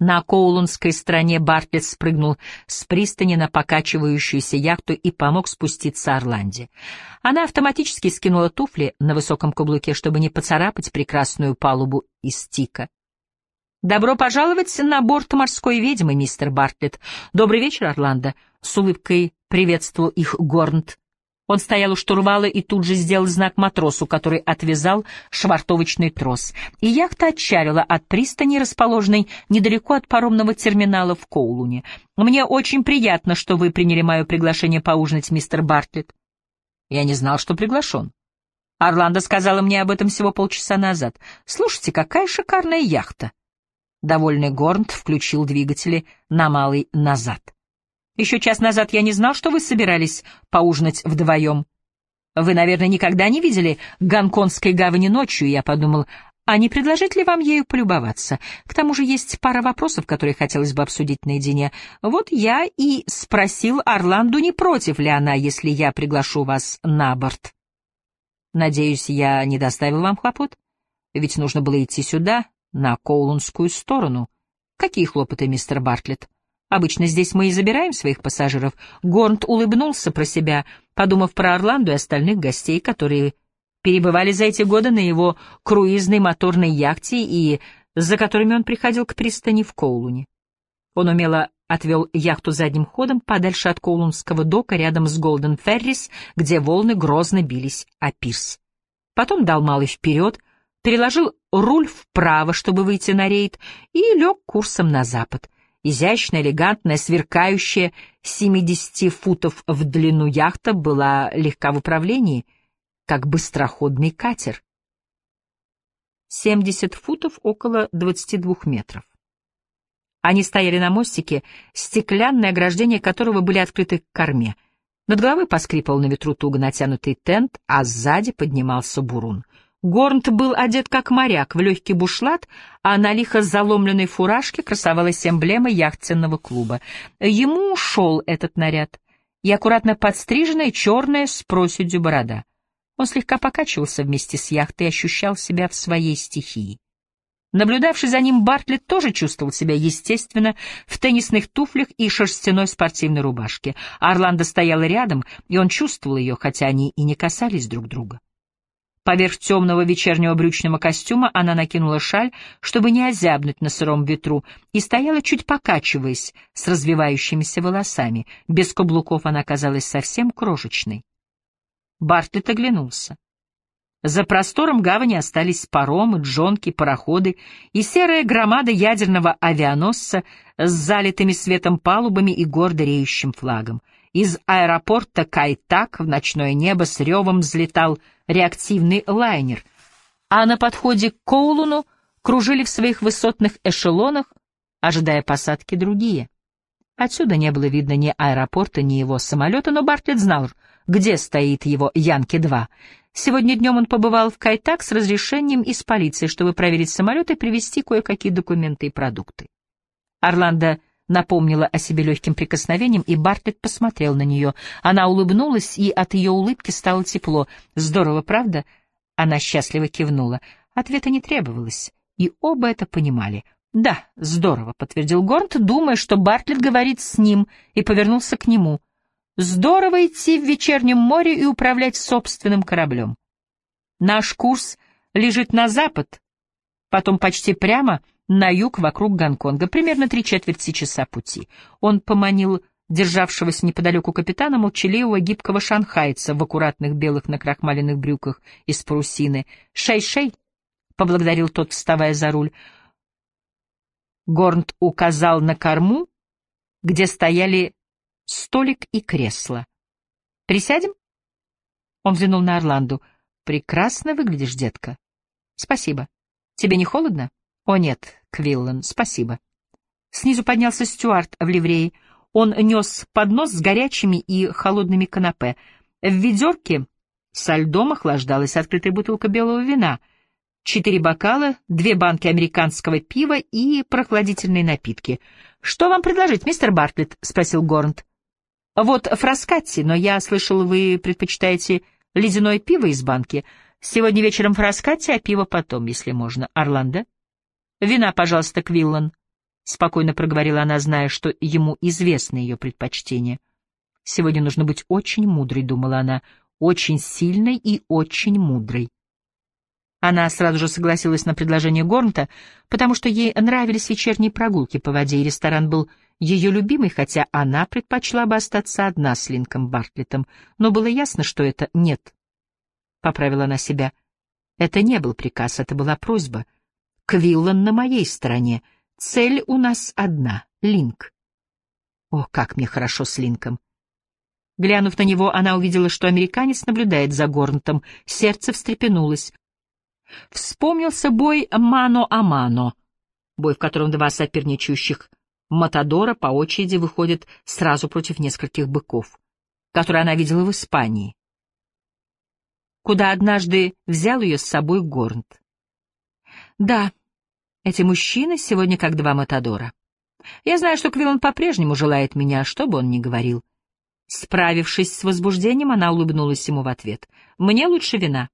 На Коулунской стороне Бартлетт спрыгнул с пристани на покачивающуюся яхту и помог спуститься Орланде. Она автоматически скинула туфли на высоком каблуке, чтобы не поцарапать прекрасную палубу из тика. «Добро пожаловать на борт морской ведьмы, мистер Бартлетт. Добрый вечер, Орландо!» — с улыбкой приветствовал их Горнт. Он стоял у штурвала и тут же сделал знак матросу, который отвязал швартовочный трос. И яхта отчалила от пристани, расположенной недалеко от паромного терминала в Коулуне. «Мне очень приятно, что вы приняли мое приглашение поужинать, мистер Бартлетт». «Я не знал, что приглашен». Орландо сказала мне об этом всего полчаса назад. «Слушайте, какая шикарная яхта!» Довольный Горнт включил двигатели на малый назад. Еще час назад я не знал, что вы собирались поужинать вдвоем. Вы, наверное, никогда не видели Гонконгской гавани ночью, я подумал, а не предложить ли вам ею полюбоваться? К тому же есть пара вопросов, которые хотелось бы обсудить наедине. Вот я и спросил Орланду, не против ли она, если я приглашу вас на борт. Надеюсь, я не доставил вам хлопот? Ведь нужно было идти сюда, на Коулунскую сторону. Какие хлопоты, мистер Бартлетт? Обычно здесь мы и забираем своих пассажиров. Горнт улыбнулся про себя, подумав про Орланду и остальных гостей, которые перебывали за эти годы на его круизной моторной яхте и за которыми он приходил к пристани в Коулуне. Он умело отвел яхту задним ходом подальше от Коулунского дока рядом с Голден Феррис, где волны грозно бились о пирс. Потом дал малый вперед, переложил руль вправо, чтобы выйти на рейд, и лег курсом на запад — Изящная, элегантная, сверкающая, 70 футов в длину яхта была легка в управлении, как быстроходный катер. 70 футов около 22 метров. Они стояли на мостике, стеклянное ограждение которого были открыты к корме. Над головой поскрипывал на ветру туго натянутый тент, а сзади поднимался бурун — Горнт был одет как моряк в легкий бушлат, а на лихо заломленной фуражке красовалась эмблема яхтенного клуба. Ему шел этот наряд и аккуратно подстриженная черная с проседью борода. Он слегка покачивался вместе с яхтой и ощущал себя в своей стихии. Наблюдавший за ним Бартлетт тоже чувствовал себя естественно в теннисных туфлях и шерстяной спортивной рубашке. Орландо стояла рядом, и он чувствовал ее, хотя они и не касались друг друга. Поверх темного вечернего брючного костюма она накинула шаль, чтобы не озябнуть на сыром ветру, и стояла чуть покачиваясь с развивающимися волосами. Без каблуков она казалась совсем крошечной. Бартлетт оглянулся. За простором гавани остались паромы, джонки, пароходы и серая громада ядерного авианосца с залитыми светом палубами и гордо реющим флагом. Из аэропорта Кайтак в ночное небо с ревом взлетал реактивный лайнер, а на подходе к Коулуну кружили в своих высотных эшелонах, ожидая посадки другие. Отсюда не было видно ни аэропорта, ни его самолета, но Бартлетт знал, где стоит его Янки-2. Сегодня днем он побывал в Кайтак с разрешением из полиции, чтобы проверить самолет и привезти кое-какие документы и продукты. Орландо напомнила о себе легким прикосновением, и Бартлетт посмотрел на нее. Она улыбнулась, и от ее улыбки стало тепло. «Здорово, правда?» Она счастливо кивнула. Ответа не требовалось, и оба это понимали. «Да, здорово», — подтвердил Горнт, думая, что Бартлетт говорит с ним, и повернулся к нему. «Здорово идти в вечернем море и управлять собственным кораблем. Наш курс лежит на запад, потом почти прямо — на юг вокруг Гонконга, примерно три четверти часа пути. Он поманил державшегося неподалеку капитана молчаливого гибкого шанхайца в аккуратных белых накрахмаленных брюках из парусины. «Шей-шей!» — поблагодарил тот, вставая за руль. Горнт указал на корму, где стояли столик и кресло. «Присядем?» Он взглянул на Орланду. «Прекрасно выглядишь, детка». «Спасибо. Тебе не холодно?» «О нет, Квиллан, спасибо». Снизу поднялся Стюарт в ливреи. Он нес поднос с горячими и холодными канапе. В ведерке со льдом охлаждалась открытая бутылка белого вина, четыре бокала, две банки американского пива и прохладительные напитки. «Что вам предложить, мистер Бартлетт?» — спросил Горнт. «Вот фраскатти, но я слышал, вы предпочитаете ледяное пиво из банки. Сегодня вечером фраскатти, а пиво потом, если можно. Орландо?» Вина, пожалуйста, Квиллан. спокойно проговорила она, зная, что ему известны ее предпочтения. Сегодня нужно быть очень мудрой, думала она, очень сильной и очень мудрой. Она сразу же согласилась на предложение Горнта, потому что ей нравились вечерние прогулки по воде, и ресторан был ее любимый, хотя она предпочла бы остаться одна с Линком Бартлетом, но было ясно, что это нет. Поправила она себя. Это не был приказ, это была просьба. Квиллан на моей стороне. Цель у нас одна — Линк. О, как мне хорошо с Линком. Глянув на него, она увидела, что американец наблюдает за Горнтом. Сердце встрепенулось. Вспомнился бой мано-а-мано, бой, в котором два соперничающих Матадора по очереди выходят сразу против нескольких быков, которые она видела в Испании, куда однажды взял ее с собой Горнт. Да, эти мужчины сегодня как два Матадора. Я знаю, что Квиллан по-прежнему желает меня, что бы он ни говорил. Справившись с возбуждением, она улыбнулась ему в ответ. «Мне лучше вина».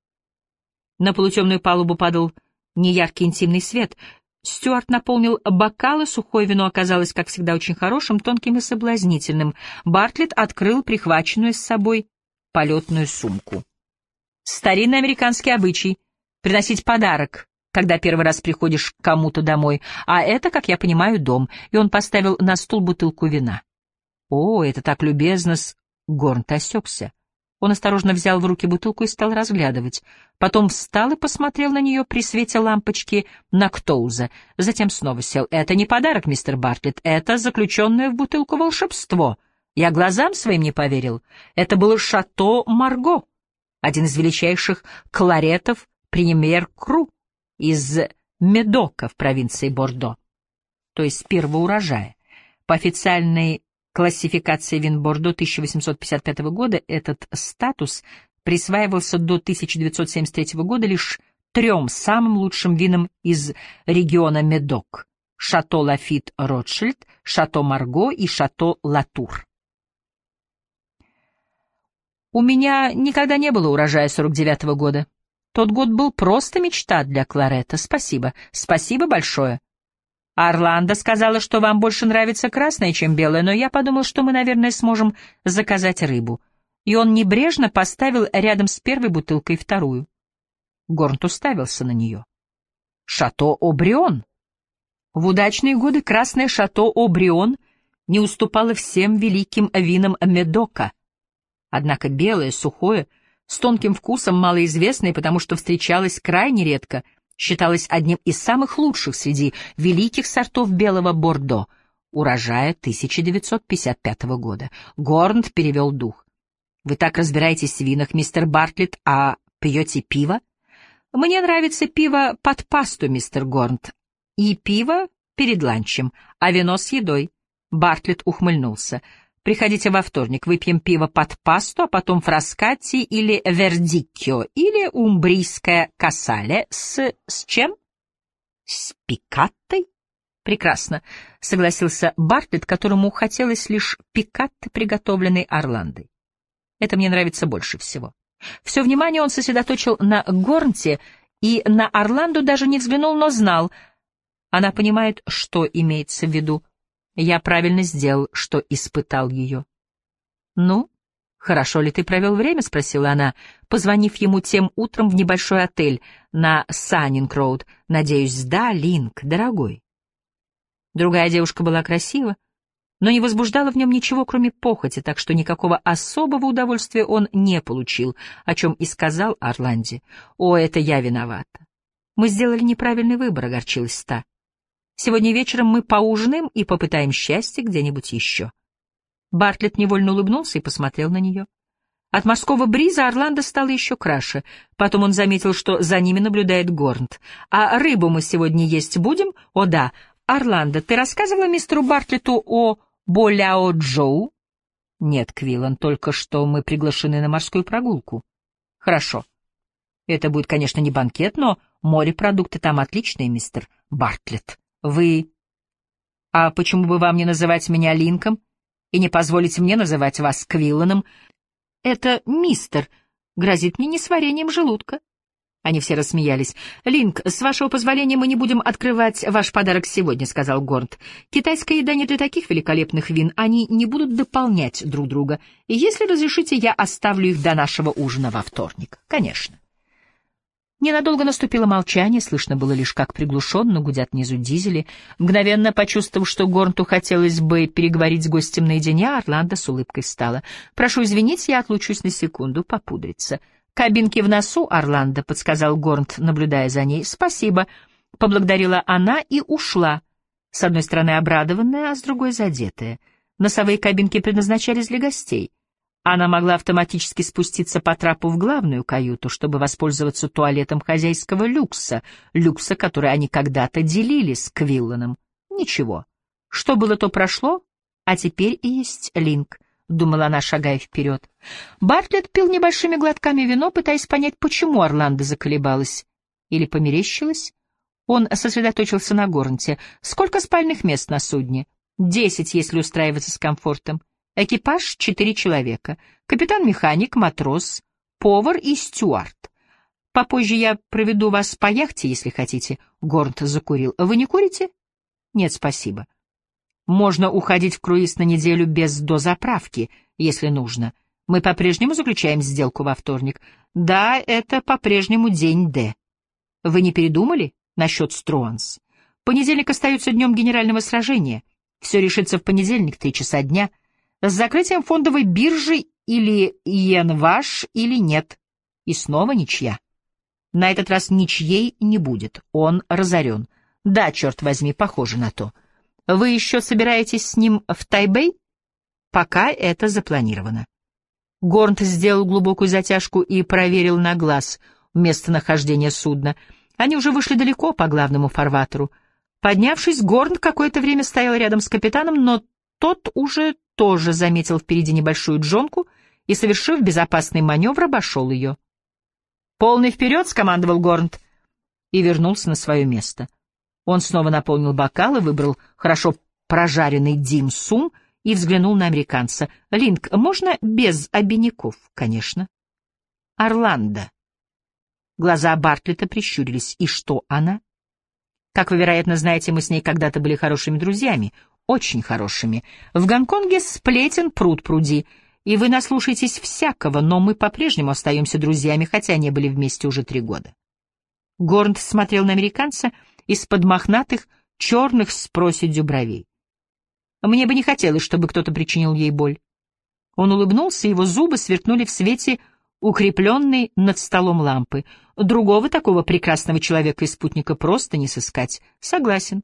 На полутемную палубу падал неяркий интимный свет. Стюарт наполнил бокалы, сухое вино оказалось, как всегда, очень хорошим, тонким и соблазнительным. Бартлетт открыл прихваченную с собой полетную сумку. Старинный американский обычай — приносить подарок, когда первый раз приходишь к кому-то домой, а это, как я понимаю, дом, и он поставил на стул бутылку вина. О, это так любезно с... Горнт осекся. Он осторожно взял в руки бутылку и стал разглядывать. Потом встал и посмотрел на нее при свете лампочки на Ктоуза. Затем снова сел. «Это не подарок, мистер Бартлетт, это заключенное в бутылку волшебство. Я глазам своим не поверил. Это было шато Марго, один из величайших кларетов премьер-кру из Медока в провинции Бордо, то есть первого урожая. По официальной классификации вин Бордо 1855 года этот статус присваивался до 1973 года лишь трем самым лучшим винам из региона Медок — Шато Лафит Ротшильд, Шато Марго и Шато Латур. У меня никогда не было урожая 49 -го года. Тот год был просто мечта для Кларета. Спасибо. Спасибо большое. Орландо сказала, что вам больше нравится красное, чем белое, но я подумал, что мы, наверное, сможем заказать рыбу. И он небрежно поставил рядом с первой бутылкой вторую. Горнт уставился на нее. Шато Обрион. В удачные годы красное Шато Обрион не уступало всем великим винам Медока. Однако белое, сухое, с тонким вкусом, малоизвестное, потому что встречалось крайне редко — считалось одним из самых лучших среди великих сортов белого бордо урожая 1955 года. Горнт перевел дух. «Вы так разбираетесь в винах, мистер Бартлетт, а пьете пиво?» «Мне нравится пиво под пасту, мистер Горнт, и пиво перед ланчем, а вино с едой». Бартлетт ухмыльнулся. Приходите во вторник, выпьем пиво под пасту, а потом фраскати или вердиккио, или умбрийское касале с... с чем? С пикаттой? Прекрасно, согласился Бартлетт, которому хотелось лишь пикатты, приготовленной Орландой. Это мне нравится больше всего. Все внимание он сосредоточил на Горнте и на Орланду даже не взглянул, но знал. Она понимает, что имеется в виду. Я правильно сделал, что испытал ее. «Ну, хорошо ли ты провел время?» — спросила она, позвонив ему тем утром в небольшой отель на Саннинг-Роуд. «Надеюсь, да, Линк, дорогой». Другая девушка была красива, но не возбуждала в нем ничего, кроме похоти, так что никакого особого удовольствия он не получил, о чем и сказал Орланде. «О, это я виновата. Мы сделали неправильный выбор», — огорчилась та. Сегодня вечером мы поужинаем и попытаем счастье где-нибудь еще. Бартлетт невольно улыбнулся и посмотрел на нее. От морского бриза Орландо стало еще краше. Потом он заметил, что за ними наблюдает Горнт. «А рыбу мы сегодня есть будем?» «О да. Орландо, ты рассказывала мистеру Бартлету о Боляо Джоу?» «Нет, Квиллан, только что мы приглашены на морскую прогулку». «Хорошо. Это будет, конечно, не банкет, но морепродукты там отличные, мистер Бартлетт». Вы... А почему бы вам не называть меня Линком и не позволить мне называть вас Квилланом? Это мистер грозит мне несварением желудка. Они все рассмеялись. «Линк, с вашего позволения мы не будем открывать ваш подарок сегодня», — сказал Горнт. «Китайская еда не для таких великолепных вин. Они не будут дополнять друг друга. И если разрешите, я оставлю их до нашего ужина во вторник». «Конечно». Ненадолго наступило молчание, слышно было лишь, как приглушенно гудят внизу дизели. Мгновенно почувствовав, что Горнту хотелось бы переговорить с гостем наедине, Орландо с улыбкой встала. «Прошу извинить, я отлучусь на секунду попудриться». «Кабинки в носу, Орландо», — подсказал Горнт, наблюдая за ней. «Спасибо», — поблагодарила она и ушла, с одной стороны обрадованная, а с другой задетая. Носовые кабинки предназначались для гостей. Она могла автоматически спуститься по трапу в главную каюту, чтобы воспользоваться туалетом хозяйского люкса, люкса, который они когда-то делили с Квилланом. Ничего. Что было, то прошло, а теперь и есть Линк, — думала она, шагая вперед. Бартлетт пил небольшими глотками вино, пытаясь понять, почему Орландо заколебалась. Или померещилась? Он сосредоточился на Горнте. Сколько спальных мест на судне? Десять, если устраиваться с комфортом. Экипаж — четыре человека. Капитан-механик, матрос, повар и стюард. Попозже я проведу вас по яхте, если хотите. Горнт закурил. Вы не курите? Нет, спасибо. Можно уходить в круиз на неделю без дозаправки, если нужно. Мы по-прежнему заключаем сделку во вторник. Да, это по-прежнему день Д. Вы не передумали насчет Струанс? Понедельник остается днем генерального сражения. Все решится в понедельник, три часа дня — с закрытием фондовой биржи или Йенваш, или нет. И снова ничья. На этот раз ничьей не будет, он разорен. Да, черт возьми, похоже на то. Вы еще собираетесь с ним в Тайбэй? Пока это запланировано. Горнт сделал глубокую затяжку и проверил на глаз местонахождение судна. Они уже вышли далеко по главному фарватеру. Поднявшись, Горн какое-то время стоял рядом с капитаном, но тот уже тоже заметил впереди небольшую джонку и, совершив безопасный маневр, обошел ее. «Полный вперед!» — скомандовал Горнт и вернулся на свое место. Он снова наполнил бокал и выбрал хорошо прожаренный дим-сум и взглянул на американца. «Линк, можно без обиняков?» «Конечно». «Орландо». Глаза Бартлета прищурились. «И что она?» «Как вы, вероятно, знаете, мы с ней когда-то были хорошими друзьями очень хорошими. В Гонконге сплетен пруд пруди, и вы наслушаетесь всякого, но мы по-прежнему остаемся друзьями, хотя не были вместе уже три года. Горнт смотрел на американца из-под мохнатых, черных с проседью бровей. Мне бы не хотелось, чтобы кто-то причинил ей боль. Он улыбнулся, его зубы сверкнули в свете укрепленной над столом лампы. Другого такого прекрасного человека и спутника просто не сыскать. Согласен.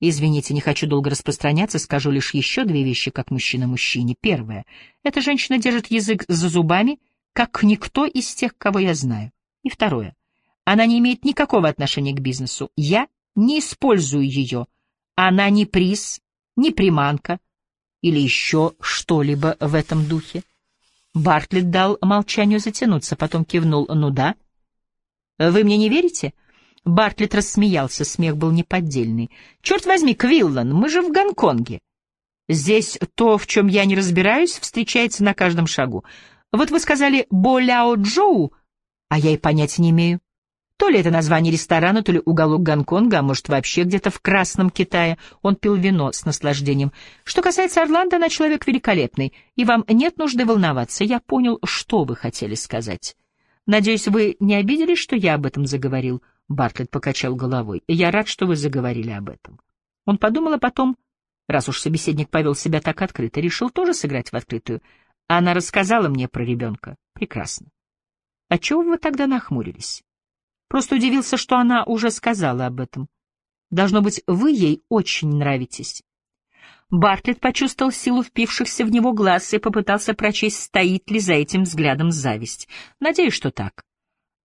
Извините, не хочу долго распространяться, скажу лишь еще две вещи, как мужчина мужчине. Первое. Эта женщина держит язык за зубами, как никто из тех, кого я знаю. И второе. Она не имеет никакого отношения к бизнесу. Я не использую ее. Она не приз, не приманка или еще что-либо в этом духе. Бартлетт дал молчанию затянуться, потом кивнул. «Ну да». «Вы мне не верите?» Бартлетт рассмеялся, смех был неподдельный. «Черт возьми, Квиллан, мы же в Гонконге. Здесь то, в чем я не разбираюсь, встречается на каждом шагу. Вот вы сказали «Боляо Джоу», а я и понятия не имею. То ли это название ресторана, то ли уголок Гонконга, а может вообще где-то в Красном Китае. Он пил вино с наслаждением. Что касается Орландо, она человек великолепный, и вам нет нужды волноваться. Я понял, что вы хотели сказать. Надеюсь, вы не обиделись, что я об этом заговорил?» Бартлетт покачал головой. «Я рад, что вы заговорили об этом». Он подумал, а потом, раз уж собеседник повел себя так открыто, решил тоже сыграть в открытую. Она рассказала мне про ребенка. Прекрасно. А чего вы тогда нахмурились? Просто удивился, что она уже сказала об этом. Должно быть, вы ей очень нравитесь. Бартлетт почувствовал силу впившихся в него глаз и попытался прочесть, стоит ли за этим взглядом зависть. Надеюсь, что так.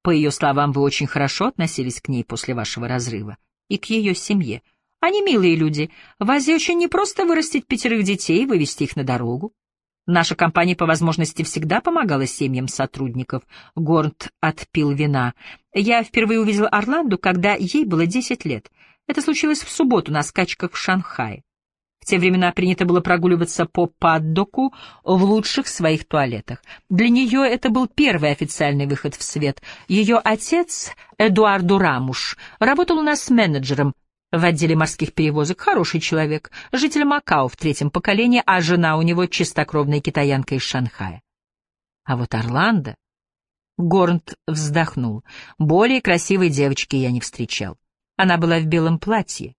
По ее словам, вы очень хорошо относились к ней после вашего разрыва и к ее семье. Они милые люди. В Азии очень непросто вырастить пятерых детей и вывести их на дорогу. Наша компания по возможности всегда помогала семьям сотрудников. Горнт отпил вина. Я впервые увидел Орланду, когда ей было 10 лет. Это случилось в субботу на скачках в Шанхае. В те времена принято было прогуливаться по паддоку в лучших своих туалетах. Для нее это был первый официальный выход в свет. Ее отец, Эдуарду Рамуш, работал у нас менеджером в отделе морских перевозок. Хороший человек, житель Макао в третьем поколении, а жена у него чистокровная китаянка из Шанхая. А вот Орландо... Горнт вздохнул. Более красивой девочки я не встречал. Она была в белом платье.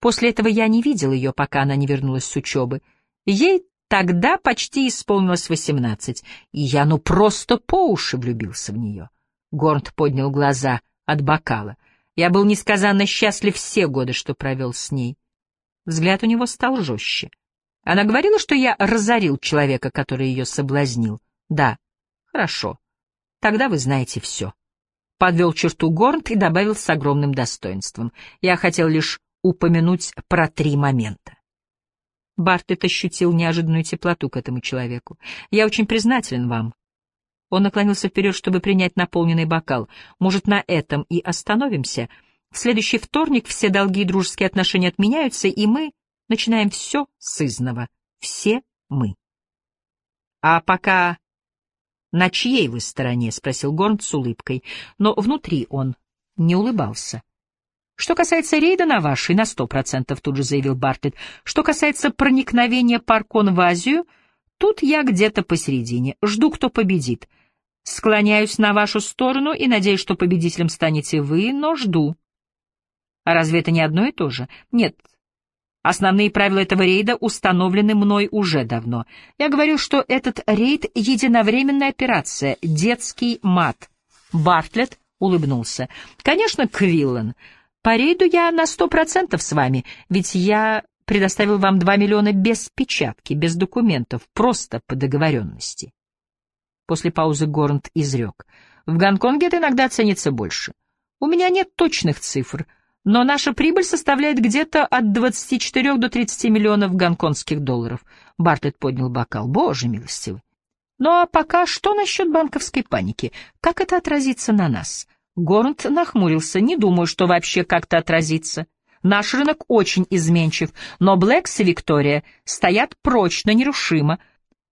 После этого я не видел ее, пока она не вернулась с учебы. Ей тогда почти исполнилось восемнадцать, и я ну просто по уши влюбился в нее. Горнт поднял глаза от бокала. Я был несказанно счастлив все годы, что провел с ней. Взгляд у него стал жестче. Она говорила, что я разорил человека, который ее соблазнил. Да, хорошо. Тогда вы знаете все. Подвел черту Горнт и добавил с огромным достоинством. Я хотел лишь упомянуть про три момента. Бартлетт ощутил неожиданную теплоту к этому человеку. «Я очень признателен вам». Он наклонился вперед, чтобы принять наполненный бокал. «Может, на этом и остановимся? В следующий вторник все долги и дружеские отношения отменяются, и мы начинаем все с изного. Все мы». «А пока «На чьей вы стороне?» — спросил Горн с улыбкой, но внутри он не улыбался. «Что касается рейда на вашей, на сто процентов», — тут же заявил Бартлетт. «Что касается проникновения Паркон в Азию, тут я где-то посередине. Жду, кто победит. Склоняюсь на вашу сторону и надеюсь, что победителем станете вы, но жду». «А разве это не одно и то же?» «Нет, Основные правила этого рейда установлены мной уже давно. Я говорю, что этот рейд — единовременная операция, детский мат. Бартлетт улыбнулся. Конечно, Квиллен. По рейду я на сто процентов с вами, ведь я предоставил вам два миллиона без печатки, без документов, просто по договоренности. После паузы Горнт изрек. В Гонконге это иногда ценится больше. У меня нет точных цифр — но наша прибыль составляет где-то от 24 до 30 миллионов гонконгских долларов. Бартлетт поднял бокал. Боже милостивый. Ну а пока что насчет банковской паники? Как это отразится на нас? Горнт нахмурился. Не думаю, что вообще как-то отразится. Наш рынок очень изменчив, но Блэкс и Виктория стоят прочно, нерушимо,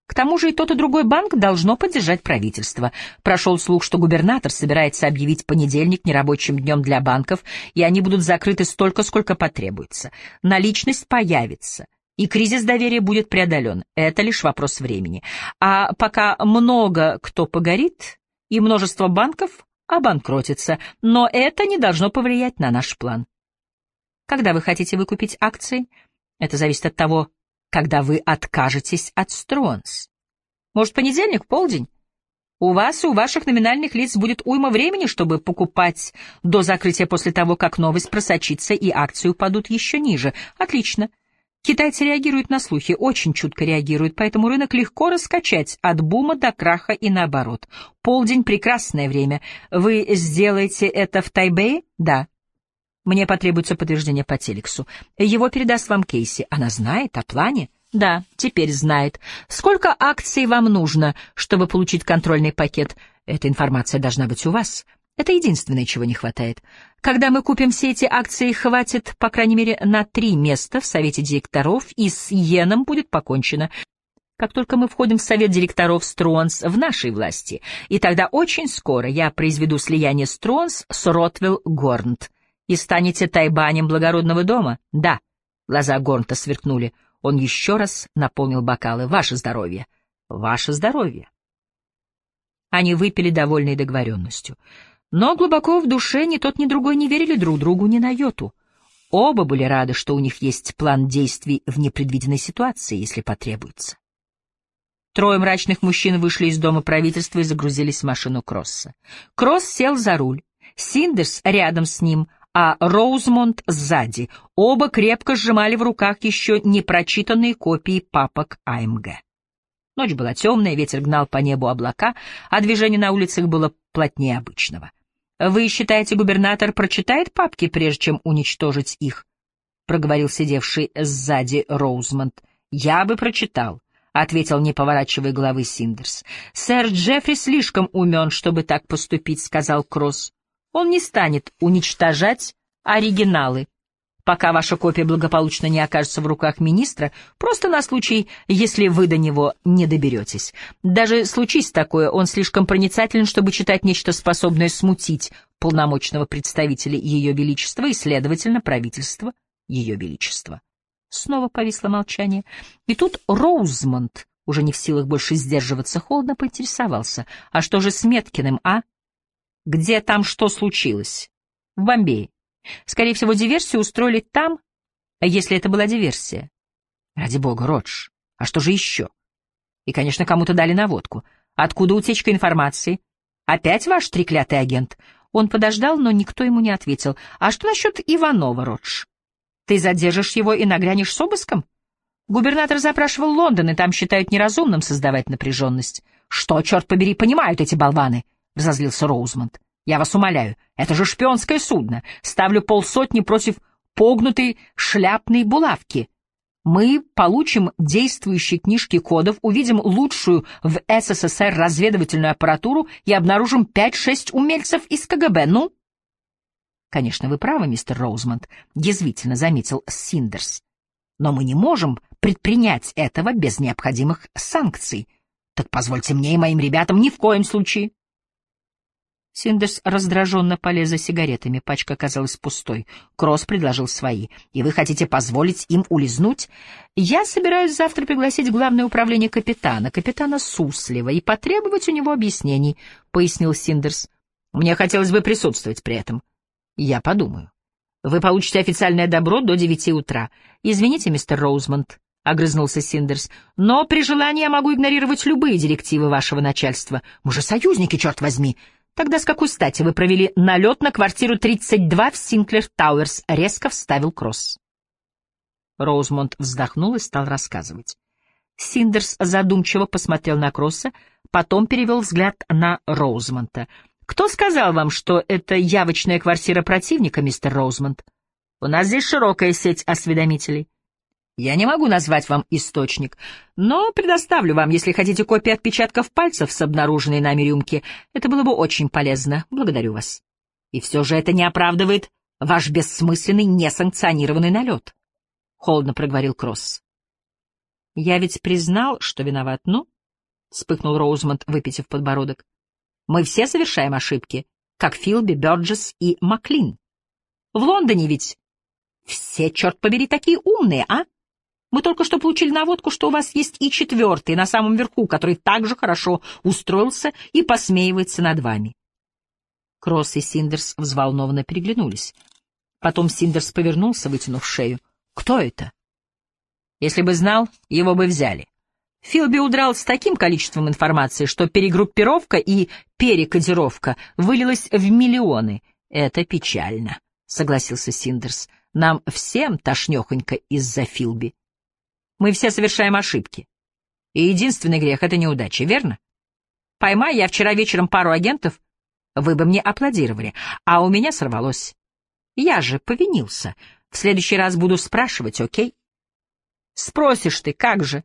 к тому же и тот, и другой банк должно поддержать правительство. Прошел слух, что губернатор собирается объявить понедельник нерабочим днем для банков, и они будут закрыты столько, сколько потребуется. Наличность появится, и кризис доверия будет преодолен. Это лишь вопрос времени. А пока много кто погорит, и множество банков обанкротится, но это не должно повлиять на наш план. Когда вы хотите выкупить акции? Это зависит от того, когда вы откажетесь от Стронс. Может, понедельник, полдень? У вас и у ваших номинальных лиц будет уйма времени, чтобы покупать до закрытия после того, как новость просочится и акции упадут еще ниже. Отлично. Китайцы реагируют на слухи, очень чутко реагируют, поэтому рынок легко раскачать от бума до краха и наоборот. Полдень — прекрасное время. Вы сделаете это в Тайбэе? Да. Мне потребуется подтверждение по телексу. Его передаст вам Кейси. Она знает о плане? Да, теперь знает. Сколько акций вам нужно, чтобы получить контрольный пакет? Эта информация должна быть у вас. Это единственное, чего не хватает. Когда мы купим все эти акции, хватит, по крайней мере, на три места в совете директоров, и с Йеном будет покончено. Как только мы входим в совет директоров Стронс в нашей власти, и тогда очень скоро я произведу слияние Стронс с Ротвелл Горнт и станете тайбанем благородного дома? Да. Глаза Горнта сверкнули. Он еще раз наполнил бокалы. Ваше здоровье. Ваше здоровье. Они выпили, довольные договоренностью. Но глубоко в душе ни тот, ни другой не верили друг другу ни на йоту. Оба были рады, что у них есть план действий в непредвиденной ситуации, если потребуется. Трое мрачных мужчин вышли из дома правительства и загрузились в машину Кросса. Кросс сел за руль. Синдерс рядом с ним, а Роузмонд сзади. Оба крепко сжимали в руках еще не прочитанные копии папок АМГ. Ночь была темная, ветер гнал по небу облака, а движение на улицах было плотнее обычного. «Вы считаете, губернатор прочитает папки, прежде чем уничтожить их?» — проговорил сидевший сзади Роузмонд. «Я бы прочитал», — ответил, не поворачивая головы Синдерс. «Сэр Джеффри слишком умен, чтобы так поступить», — сказал Кросс. Он не станет уничтожать оригиналы. Пока ваша копия благополучно не окажется в руках министра, просто на случай, если вы до него не доберетесь. Даже случись такое, он слишком проницателен, чтобы читать нечто способное смутить полномочного представителя Ее Величества и, следовательно, правительства Ее Величества. Снова повисло молчание, и тут Роузмонд, уже не в силах больше сдерживаться, холодно поинтересовался. «А что же с Меткиным, а? Где там что случилось?» «В Бомбее. Скорее всего, диверсию устроили там, если это была диверсия. Ради бога, Родж, а что же еще? И, конечно, кому-то дали наводку. Откуда утечка информации? Опять ваш треклятый агент? Он подождал, но никто ему не ответил. А что насчет Иванова, Родж? Ты задержишь его и нагрянешь с обыском? Губернатор запрашивал Лондон, и там считают неразумным создавать напряженность. Что, черт побери, понимают эти болваны? — разозлился Роузмонд. Я вас умоляю, это же шпионское судно. Ставлю полсотни против погнутой шляпной булавки. Мы получим действующие книжки кодов, увидим лучшую в СССР разведывательную аппаратуру и обнаружим пять-шесть умельцев из КГБ. Ну? Конечно, вы правы, мистер Роузмонд, язвительно заметил Синдерс. Но мы не можем предпринять этого без необходимых санкций. Так позвольте мне и моим ребятам ни в коем случае. Синдерс раздраженно полез за сигаретами, пачка оказалась пустой. Кросс предложил свои. «И вы хотите позволить им улизнуть?» «Я собираюсь завтра пригласить в главное управление капитана, капитана Суслива, и потребовать у него объяснений», — пояснил Синдерс. «Мне хотелось бы присутствовать при этом». «Я подумаю». «Вы получите официальное добро до девяти утра. Извините, мистер Роузмонд», — огрызнулся Синдерс, «но при желании я могу игнорировать любые директивы вашего начальства. Мы же союзники, черт возьми!» Тогда с какой стати вы провели налет на квартиру 32 в Синклер Тауэрс? Резко вставил Кросс. Роузмонд вздохнул и стал рассказывать. Синдерс задумчиво посмотрел на Кросса, потом перевел взгляд на Роузмонта. «Кто сказал вам, что это явочная квартира противника, мистер Роузмонд? У нас здесь широкая сеть осведомителей. Я не могу назвать вам источник, но предоставлю вам, если хотите, копии отпечатков пальцев с обнаруженной нами рюмки. Это было бы очень полезно. Благодарю вас. И все же это не оправдывает ваш бессмысленный, несанкционированный налет. Холодно проговорил Кросс. Я ведь признал, что виноват, ну? Вспыхнул Роузмонд, выпитив подбородок. Мы все совершаем ошибки, как Филби, Бёрджес и Маклин. В Лондоне ведь все, черт побери, такие умные, а? Мы только что получили наводку, что у вас есть и четвертый на самом верху, который также хорошо устроился и посмеивается над вами. Кросс и Синдерс взволнованно переглянулись. Потом Синдерс повернулся, вытянув шею. «Кто это?» «Если бы знал, его бы взяли». Филби удрал с таким количеством информации, что перегруппировка и перекодировка вылилась в миллионы. «Это печально», — согласился Синдерс. «Нам всем тошнехонько из-за Филби». Мы все совершаем ошибки. И единственный грех — это неудача, верно? Поймай я вчера вечером пару агентов, вы бы мне аплодировали, а у меня сорвалось. Я же повинился. В следующий раз буду спрашивать, окей? Спросишь ты, как же?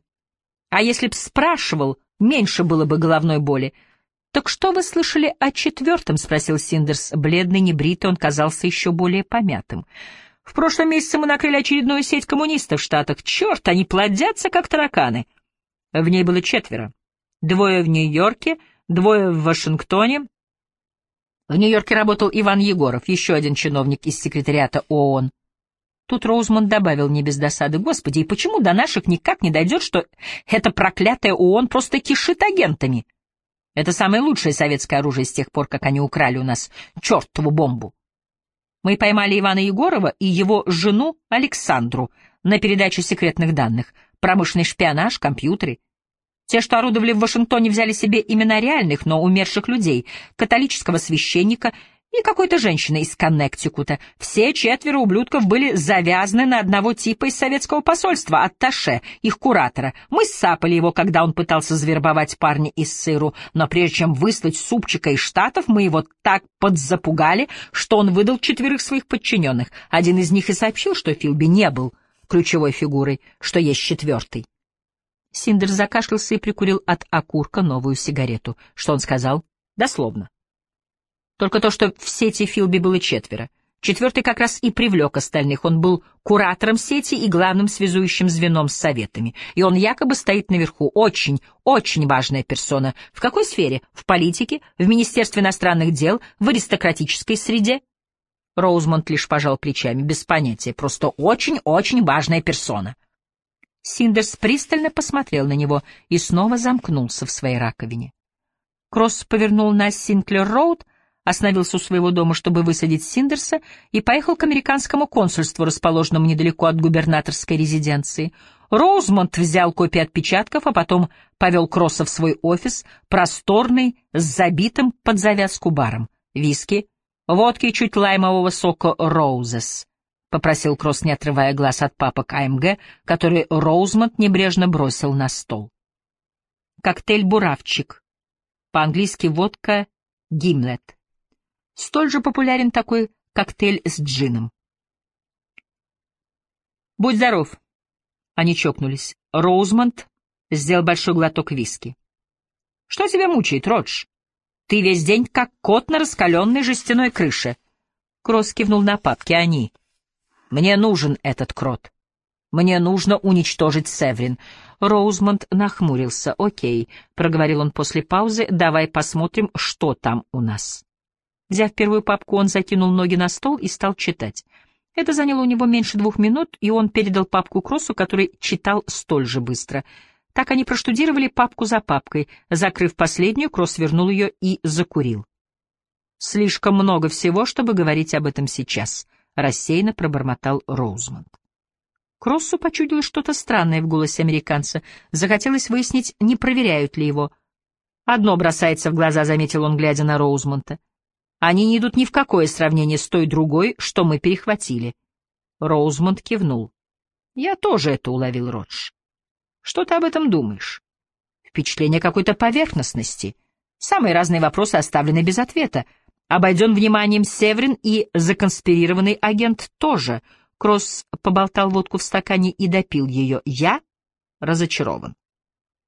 А если б спрашивал, меньше было бы головной боли. Так что вы слышали о четвертом? — спросил Синдерс. Бледный, небритый, он казался еще более помятым. В прошлом месяце мы накрыли очередную сеть коммунистов в Штатах. Черт, они плодятся, как тараканы. В ней было четверо. Двое в Нью-Йорке, двое в Вашингтоне. В Нью-Йорке работал Иван Егоров, еще один чиновник из секретариата ООН. Тут Роузман добавил не без досады. Господи, и почему до наших никак не дойдет, что это проклятая ООН просто кишит агентами? Это самое лучшее советское оружие с тех пор, как они украли у нас чертову бомбу. Мы поймали Ивана Егорова и его жену Александру на передачу секретных данных, промышленный шпионаж, компьютеры. Те, что орудовали в Вашингтоне, взяли себе имена реальных, но умерших людей, католического священника и какой-то женщины из Коннектикута. Все четверо ублюдков были завязаны на одного типа из советского посольства, атташе, их куратора. Мы сапали его, когда он пытался завербовать парня из Сыру, но прежде чем выслать супчика из Штатов, мы его так подзапугали, что он выдал четверых своих подчиненных. Один из них и сообщил, что Филби не был ключевой фигурой, что есть четвертый. Синдер закашлялся и прикурил от окурка новую сигарету. Что он сказал? Дословно. Только то, что в сети Филби было четверо. Четвертый как раз и привлек остальных. Он был куратором сети и главным связующим звеном с советами. И он якобы стоит наверху. Очень, очень важная персона. В какой сфере? В политике? В Министерстве иностранных дел? В аристократической среде? Роузмонд лишь пожал плечами, без понятия. Просто очень-очень важная персона. Синдерс пристально посмотрел на него и снова замкнулся в своей раковине. Кросс повернул на Синклер-Роуд, остановился у своего дома, чтобы высадить Синдерса, и поехал к американскому консульству, расположенному недалеко от губернаторской резиденции. Роузмонд взял копии отпечатков, а потом повел Кросса в свой офис, просторный, с забитым под завязку баром. Виски, водки и чуть лаймового сока «Роузес», — попросил Кросс, не отрывая глаз от папок АМГ, который Роузмонд небрежно бросил на стол. Коктейль «Буравчик», по-английски vodka gimlet. Столь же популярен такой коктейль с джином. «Будь здоров!» Они чокнулись. Роузмонд сделал большой глоток виски. «Что тебя мучает, Родж? Ты весь день как кот на раскаленной жестяной крыше». Кросс кивнул на папки. «Они. Мне нужен этот крот. Мне нужно уничтожить Севрин». Роузмонд нахмурился. «Окей», — проговорил он после паузы, — «давай посмотрим, что там у нас». Взяв первую папку, он закинул ноги на стол и стал читать. Это заняло у него меньше двух минут, и он передал папку Кроссу, который читал столь же быстро. Так они проштудировали папку за папкой. Закрыв последнюю, Кросс вернул ее и закурил. «Слишком много всего, чтобы говорить об этом сейчас», — рассеянно пробормотал Роузмонд. Кроссу почудилось что-то странное в голосе американца. Захотелось выяснить, не проверяют ли его. «Одно бросается в глаза», — заметил он, глядя на Роузмонта. Они не идут ни в какое сравнение с той другой, что мы перехватили. Роузмонд кивнул. Я тоже это уловил, Родж. Что ты об этом думаешь? Впечатление какой-то поверхностности. Самые разные вопросы оставлены без ответа. Обойден вниманием Северин и законспирированный агент тоже. Кросс поболтал водку в стакане и допил ее. Я разочарован.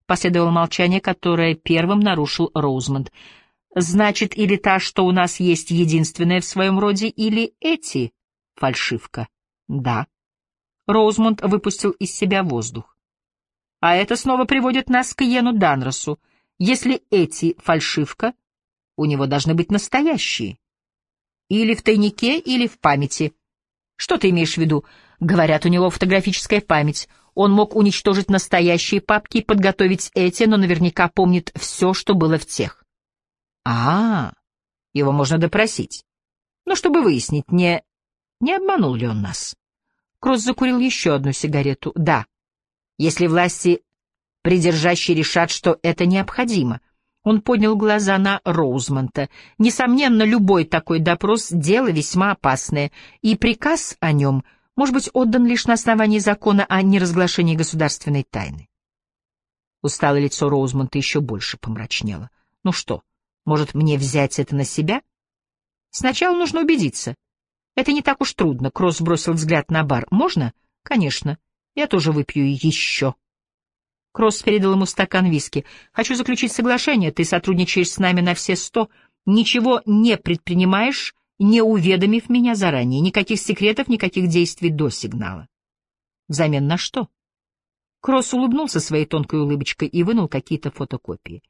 Последовало молчание, которое первым нарушил Роузмонд. Значит, или та, что у нас есть единственная в своем роде, или эти — фальшивка. Да. Роузмонд выпустил из себя воздух. А это снова приводит нас к Йену Данросу. Если эти — фальшивка, у него должны быть настоящие. Или в тайнике, или в памяти. Что ты имеешь в виду? Говорят, у него фотографическая память. Он мог уничтожить настоящие папки и подготовить эти, но наверняка помнит все, что было в тех. А, его можно допросить. Ну, чтобы выяснить, не... не обманул ли он нас. Кросс закурил еще одну сигарету. Да, если власти придержащие решат, что это необходимо. Он поднял глаза на Роузмонта. Несомненно, любой такой допрос — дело весьма опасное, и приказ о нем может быть отдан лишь на основании закона о неразглашении государственной тайны. Усталое лицо Роузмонта еще больше помрачнело. Ну что, — может, мне взять это на себя? Сначала нужно убедиться. Это не так уж трудно. Кросс бросил взгляд на бар. Можно? Конечно. Я тоже выпью еще. Кросс передал ему стакан виски. Хочу заключить соглашение. Ты сотрудничаешь с нами на все сто. Ничего не предпринимаешь, не уведомив меня заранее. Никаких секретов, никаких действий до сигнала. Взамен на что? Кросс улыбнулся своей тонкой улыбочкой и вынул какие-то фотокопии.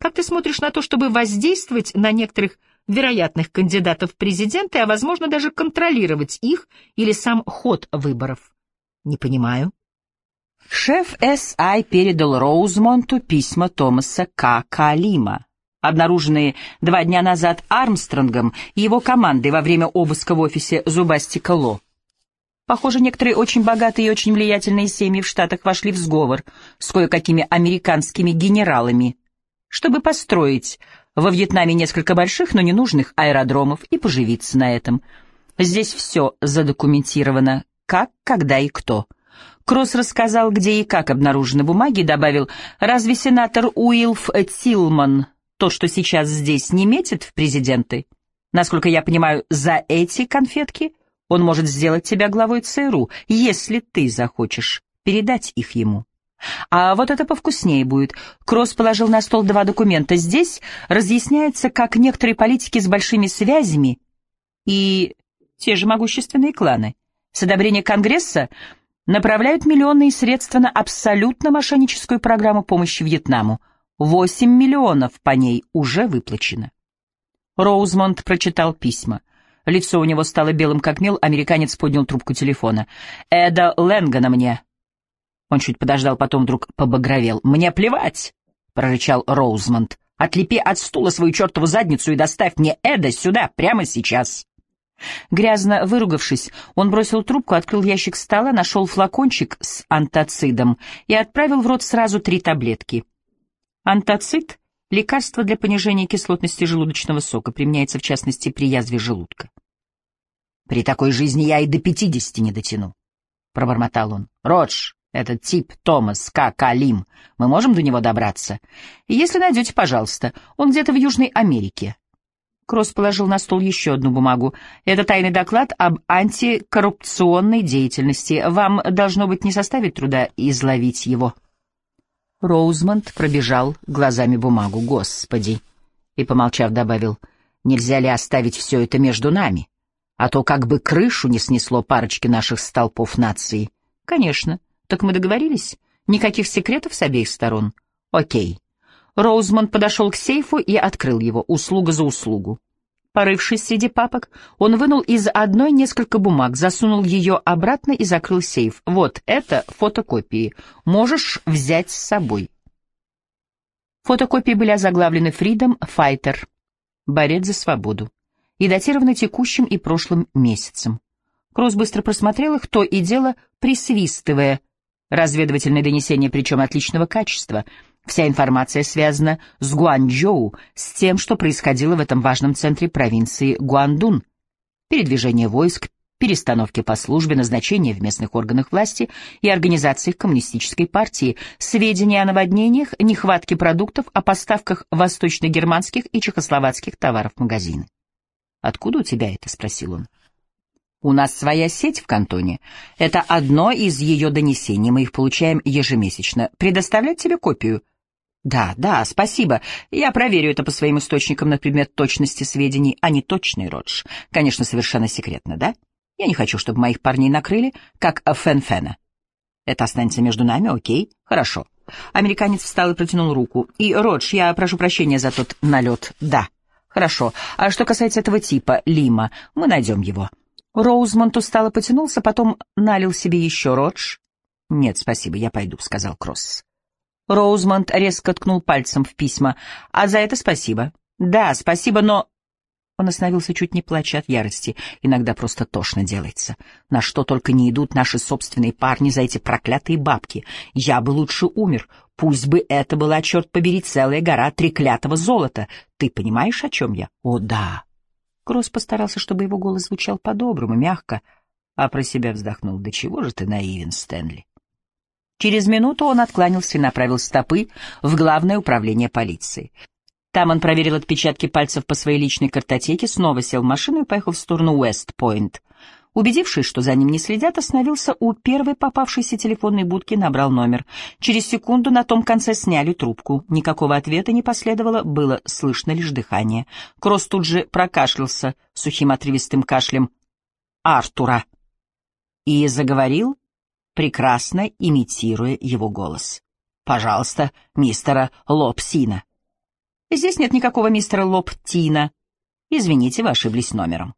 Как ты смотришь на то, чтобы воздействовать на некоторых вероятных кандидатов в президенты, а, возможно, даже контролировать их или сам ход выборов? Не понимаю. Шеф С.I. передал Роузмонту письма Томаса К. Калима, обнаруженные два дня назад Армстронгом и его командой во время обыска в офисе Зубастика Ло. Похоже, некоторые очень богатые и очень влиятельные семьи в Штатах вошли в сговор с кое-какими американскими генералами, чтобы построить во Вьетнаме несколько больших, но ненужных аэродромов и поживиться на этом. Здесь все задокументировано, как, когда и кто. Кросс рассказал, где и как обнаружены бумаги, и добавил, разве сенатор Уилф Тилман, тот, что сейчас здесь, не метит в президенты? Насколько я понимаю, за эти конфетки он может сделать тебя главой ЦРУ, если ты захочешь передать их ему. А вот это повкуснее будет. Кросс положил на стол два документа. Здесь разъясняется, как некоторые политики с большими связями и те же могущественные кланы. С одобрения Конгресса направляют миллионные средства на абсолютно мошенническую программу помощи Вьетнаму. 8 миллионов по ней уже выплачено. Роузмонд прочитал письма. Лицо у него стало белым как мел, американец поднял трубку телефона. «Эда Лэнгана мне». Он чуть подождал, потом вдруг побагровел. «Мне плевать!» — прорычал Роузмонд. «Отлепи от стула свою чертову задницу и доставь мне Эда сюда, прямо сейчас!» Грязно выругавшись, он бросил трубку, открыл ящик стола, нашел флакончик с антацидом и отправил в рот сразу три таблетки. Антацид — лекарство для понижения кислотности желудочного сока, применяется в частности при язве желудка. «При такой жизни я и до пятидесяти не дотяну», — пробормотал он. «Родж, этот тип Томас К. Калим, мы можем до него добраться? Если найдете, пожалуйста, он где-то в Южной Америке. Кросс положил на стол еще одну бумагу. «Это тайный доклад об антикоррупционной деятельности. Вам, должно быть, не составит труда изловить его». Роузмонд пробежал глазами бумагу. «Господи!» И, помолчав, добавил, «Нельзя ли оставить все это между нами? А то как бы крышу не снесло парочки наших столпов нации». «Конечно. Так мы договорились? Никаких секретов с обеих сторон?» «Окей. Роузман подошел к сейфу и открыл его, услуга за услугу. Порывшись среди папок, он вынул из одной несколько бумаг, засунул ее обратно и закрыл сейф. «Вот, это фотокопии. Можешь взять с собой». Фотокопии были озаглавлены «Freedom Fighter» — «Борец за свободу» и датированы текущим и прошлым месяцем. Кросс быстро просмотрел их, то и дело присвистывая. Разведывательные донесения, причем отличного качества — Вся информация связана с Гуанчжоу, с тем, что происходило в этом важном центре провинции Гуандун. Передвижение войск, перестановки по службе, назначения в местных органах власти и организациях коммунистической партии, сведения о наводнениях, нехватке продуктов, о поставках восточно-германских и чехословацких товаров в магазины. «Откуда у тебя это?» — спросил он. «У нас своя сеть в кантоне. Это одно из ее донесений, мы их получаем ежемесячно. Предоставлять тебе копию?» «Да, да, спасибо. Я проверю это по своим источникам на предмет точности сведений, а не точный, Родж. Конечно, совершенно секретно, да? Я не хочу, чтобы моих парней накрыли, как Фен-Фена. Это останется между нами, окей? Хорошо». Американец встал и протянул руку. «И, Родж, я прошу прощения за тот налет. Да, хорошо. А что касается этого типа, Лима, мы найдем его». Роузмонт устало потянулся, потом налил себе еще Родж. «Нет, спасибо, я пойду», — сказал Кросс. Роузмонд резко ткнул пальцем в письма. «А за это спасибо». «Да, спасибо, но...» Он остановился чуть не плача от ярости. Иногда просто тошно делается. На что только не идут наши собственные парни за эти проклятые бабки. Я бы лучше умер. Пусть бы это была, черт побери, целая гора треклятого золота. Ты понимаешь, о чем я? О, да. Кросс постарался, чтобы его голос звучал по-доброму, мягко, а про себя вздохнул. Да чего же ты наивен, Стэнли? Через минуту он откланялся и направил стопы в Главное управление полиции. Там он проверил отпечатки пальцев по своей личной картотеке, снова сел в машину и поехал в сторону Уэст-Пойнт. Убедившись, что за ним не следят, остановился у первой попавшейся телефонной будки, набрал номер. Через секунду на том конце сняли трубку. Никакого ответа не последовало, было слышно лишь дыхание. Кросс тут же прокашлялся сухим отрывистым кашлем. «Артура!» И заговорил прекрасно имитируя его голос. «Пожалуйста, мистера Лоптина». «Здесь нет никакого мистера Лоптина. Извините, вы ошиблись номером».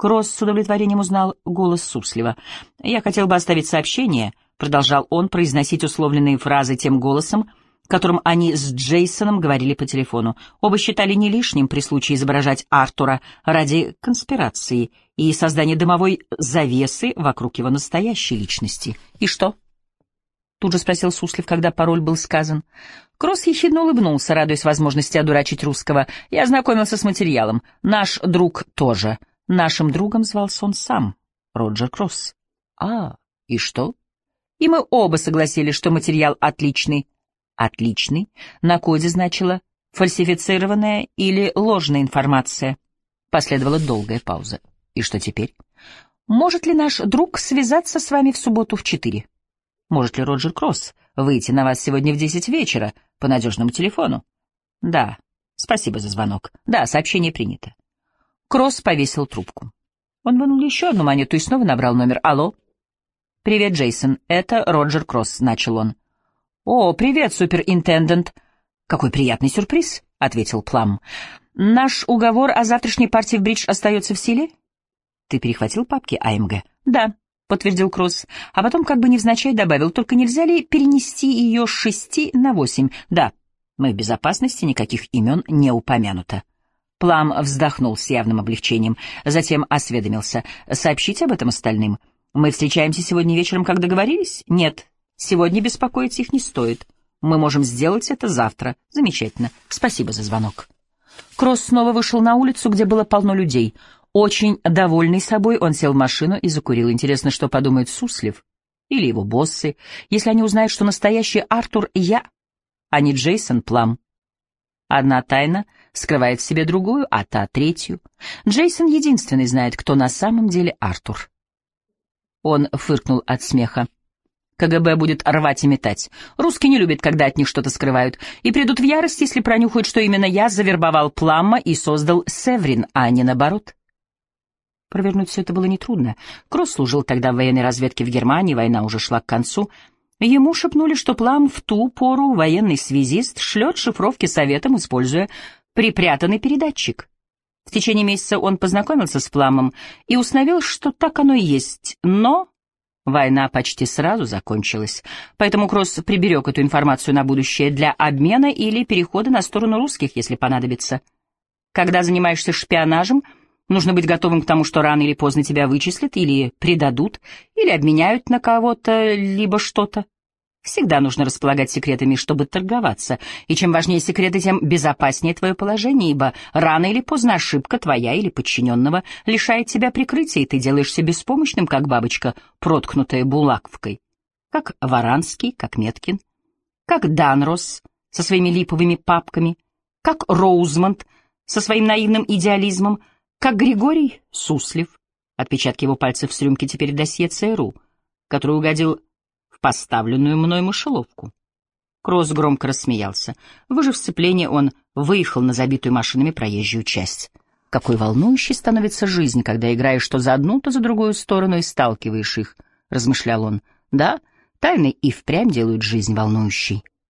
Кросс с удовлетворением узнал голос Суслива. «Я хотел бы оставить сообщение», — продолжал он произносить условленные фразы тем голосом, которым они с Джейсоном говорили по телефону. Оба считали не лишним при случае изображать Артура ради конспирации и создания дымовой завесы вокруг его настоящей личности. «И что?» Тут же спросил Суслив, когда пароль был сказан. Кросс ехидно улыбнулся, радуясь возможности одурачить русского. Я ознакомился с материалом. Наш друг тоже. Нашим другом звался он сам, Роджер Кросс. А, и что? И мы оба согласились, что материал отличный. «Отличный» на коде значило «фальсифицированная» или «ложная информация». Последовала долгая пауза. «И что теперь?» «Может ли наш друг связаться с вами в субботу в четыре?» «Может ли Роджер Кросс выйти на вас сегодня в десять вечера по надежному телефону?» «Да. Спасибо за звонок. Да, сообщение принято». Кросс повесил трубку. Он вынул еще одну монету и снова набрал номер. «Алло?» «Привет, Джейсон. Это Роджер Кросс», — начал он. «О, привет, суперинтендент!» «Какой приятный сюрприз!» — ответил Плам. «Наш уговор о завтрашней партии в бридж остается в силе?» «Ты перехватил папки АМГ?» «Да», — подтвердил Кросс, а потом как бы невзначай добавил, «только нельзя ли перенести ее с шести на восемь?» «Да, мы в безопасности, никаких имен не упомянуто». Плам вздохнул с явным облегчением, затем осведомился. «Сообщите об этом остальным. Мы встречаемся сегодня вечером, как договорились?» «Нет, сегодня беспокоить их не стоит. Мы можем сделать это завтра. Замечательно. Спасибо за звонок». Кросс снова вышел на улицу, где было полно людей. Очень довольный собой, он сел в машину и закурил. Интересно, что подумает Суслив или его боссы, если они узнают, что настоящий Артур я, а не Джейсон Плам. Одна тайна скрывает в себе другую, а та — третью. Джейсон единственный знает, кто на самом деле Артур. Он фыркнул от смеха. КГБ будет рвать и метать. Русские не любят, когда от них что-то скрывают, и придут в ярость, если пронюхают, что именно я завербовал Пламма и создал Севрин, а не наоборот. Провернуть все это было нетрудно. Кросс служил тогда в военной разведке в Германии, война уже шла к концу — Ему шепнули, что Плам в ту пору военный связист шлет шифровки советам, используя припрятанный передатчик. В течение месяца он познакомился с Пламом и установил, что так оно и есть, но война почти сразу закончилась, поэтому Кросс приберег эту информацию на будущее для обмена или перехода на сторону русских, если понадобится. Когда занимаешься шпионажем, нужно быть готовым к тому, что рано или поздно тебя вычислят или предадут, или обменяют на кого-то, либо что-то. Всегда нужно располагать секретами, чтобы торговаться, и чем важнее секреты, тем безопаснее твое положение, ибо рано или поздно ошибка твоя или подчиненного лишает тебя прикрытия, и ты делаешься беспомощным, как бабочка, проткнутая булавкой, как Варанский, как Меткин, как Данрос со своими липовыми папками, как Роузмонд со своим наивным идеализмом, как Григорий Суслив, отпечатки его пальцев с рюмки теперь досье ЦРУ, который угодил поставленную мной мышеловку. Кросс громко рассмеялся. Выжив сцепление, он выехал на забитую машинами проезжую часть. Какой волнующей становится жизнь, когда играешь то за одну, то за другую сторону и сталкиваешь их, — размышлял он. Да, тайны и впрямь делают жизнь волнующей.